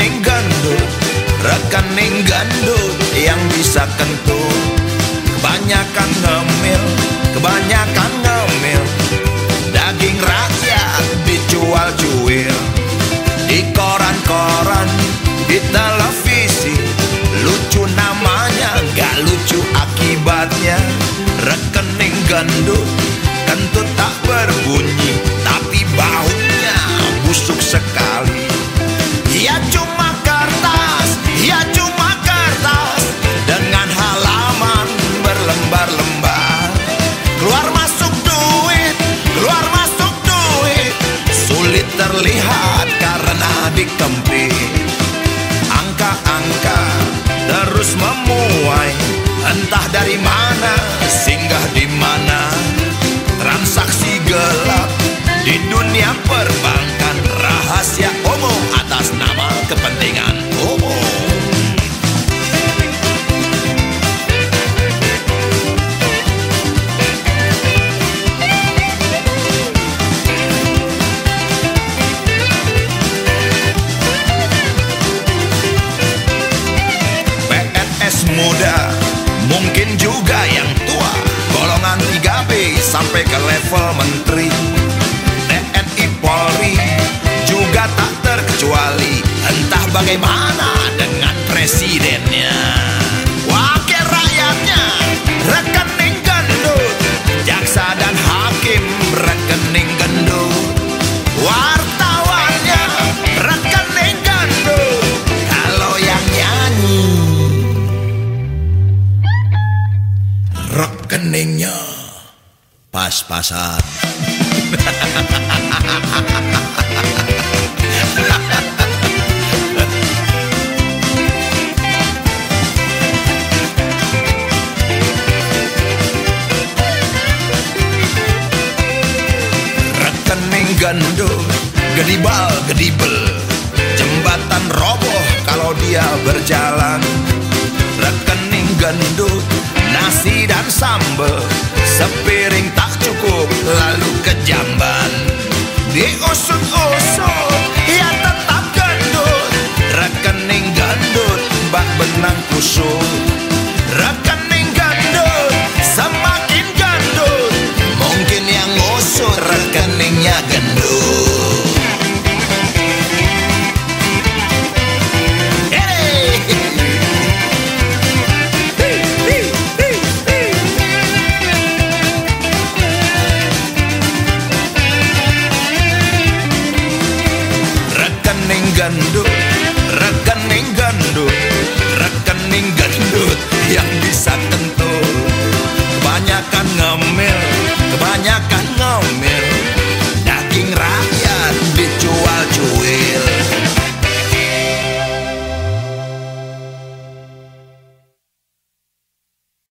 rekening gendut Rekening gendut yang bisa kentut Kebanyakan ngemil, kebanyakan ngemil Daging rakyat dicual cuil Di koran-koran, kita. Terlihat karena dikempit Angka-angka terus memuai Entah dari mana, singgah di mana Mungkin juga yang tua Golongan 3B sampai ke level menteri pas-pasan. Rekening gendut, gedibal gedibel Jembatan roboh kalau dia berjalan Rekening gendut, nasi dan sambel Sepiring tak cukup lalu kejamban. Diusut-usut, ia tetap gendut. Rekening gendut, bak benang kusut. Rekening gendut, semakin gendut Mungkin yang ngusut rekeningnya gendut Rekening gendut